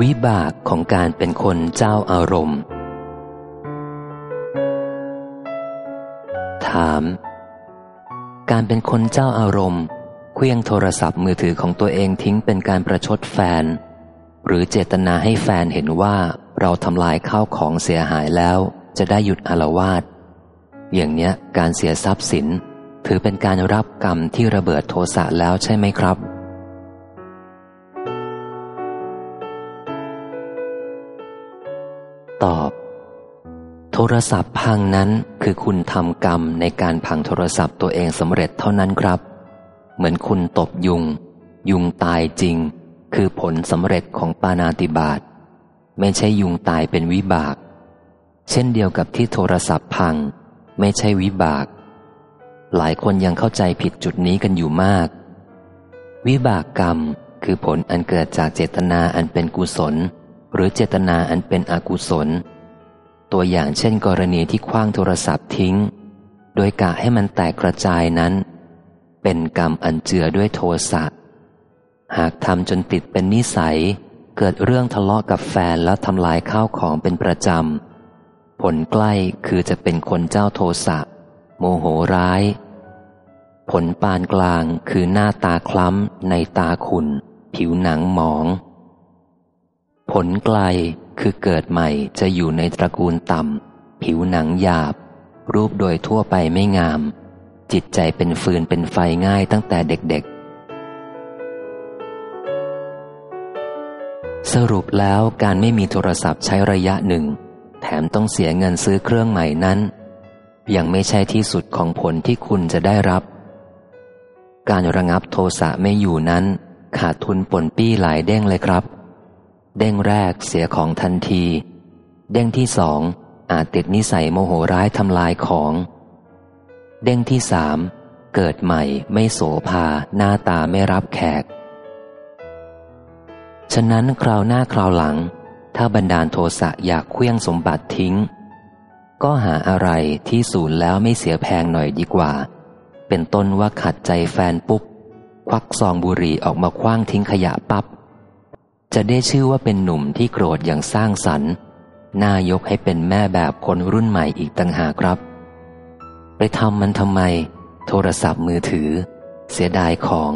วิบากของการเป็นคนเจ้าอารมณ์ ถาม การเป็นคนเจ้าอารมณ์เคลื่องโทรศัพท์มือถือของตัวเองทิ้งเป็นการประชดแฟน หรือเจตนาให้แฟนเห็นว่าเราทำลายข้าวของเสียหายแล้ว จะได้หยุดอารวาสอย่างเนี้ยการเสียทรัพย์สิน ถือเป็นการรับกรรมที่ระเบิดโทสะแล้วใช่ไหมครับ ตอบ โทรศัพท์พังนั้นคือคุณทำกรรมในการพังโทรศัพท์ตัวเองสำเร็จเท่านั้นครับ เหมือนคุณตบยุง ยุงตายจริง คือผลสำเร็จของปานาติบาตไม่ใช่ยุงตายเป็นวิบาก เช่นเดียวกับที่โทรศัพท์พัง ไม่ใช่วิบาก หลายคนยังเข้าใจผิดจุดนี้กันอยู่มาก วิบากกรรมคือผลอันเกิดจากเจตนาอันเป็นกุศล หรือเจตนาอันเป็นอกุศล ตัวอย่างเช่นกรณีที่คว้างโทรศัพท์ทิ้ง โดยกะให้มันแตกกระจายนั้น เป็นกรรมอันเจือด้วยโทสะหากทำจนติดเป็นนิสัย เกิดเรื่องทะเลาะกับแฟนแล้วทำลายข้าวของเป็นประจำ ผลใกล้คือจะเป็นคนเจ้าโทสะโมโหร้าย ผลปานกลางคือหน้าตาคล้ำในตาขุนผิวหนังหมอง ผลไกลคือเกิดใหม่จะอยู่ในตระกูลต่ำ ผิวหนังหยาบ รูปโดยทั่วไปไม่งาม จิตใจเป็นฟืนเป็นไฟง่ายตั้งแต่เด็กๆ สรุปแล้วการไม่มีโทรศัพท์ใช้ระยะหนึ่ง แถมต้องเสียเงินซื้อเครื่องใหม่นั้น ยังไม่ใช่ที่สุดของผลที่คุณจะได้รับ การระงับโทสะไม่อยู่นั้น ขาดทุนปนปี้หลายเด้งเลยครับ เด้งแรกเสียของทันที เด้งที่สองอาจติดนิสัยโมโหร้ายทำลายของ เด้งที่สามเกิดใหม่ไม่โสภาหน้าตาไม่รับแขก ฉะนั้นคราวหน้าคราวหลัง ถ้าบรรดาลโทสะอยากเคลื่องสมบัติทิ้ง ก็หาอะไรที่สูญแล้วไม่เสียแพงหน่อยดีกว่า เป็นต้นว่าขัดใจแฟนปุ๊บ ควักซองบุหรี่ออกมาคว้างทิ้งขยะปับ๊บ จะได้ชื่อว่าเป็นหนุ่มที่โกรธอย่างสร้างสรรค์น่ายกให้เป็นแม่แบบคนรุ่นใหม่อีกต่างหากครับ ไปทำมันทำไม โทรศัพท์มือถือ เสียดายของ